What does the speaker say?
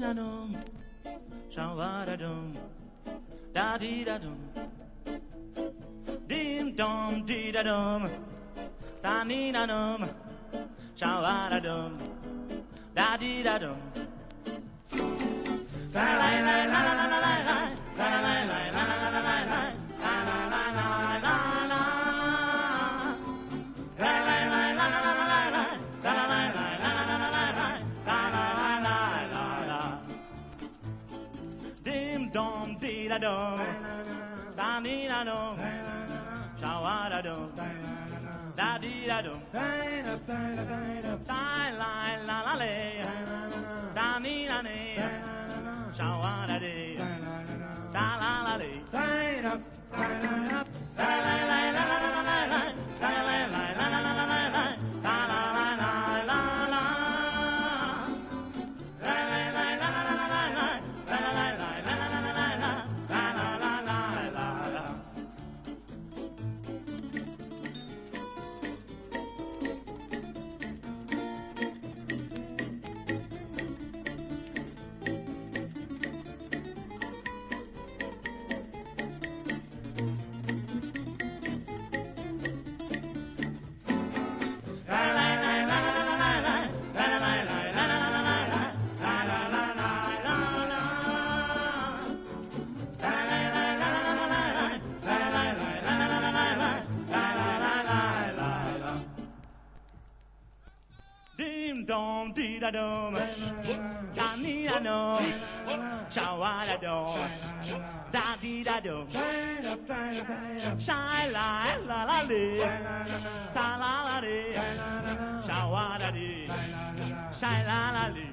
da dum, sha da dum, da dee da dum, dim dum dee da dum, da nee da dum, sha da dum, da dee da dum. Dee da dum da dee da dum shawa da dum da dee da dum da la la la le da nee da nee shawa da dee da la la le da la la la Dim dom dee da dum, da nee da dum, shawa da dum, da dee da dum, shy la la la lee, ta la la lee, shawa da dee, shy la la lee.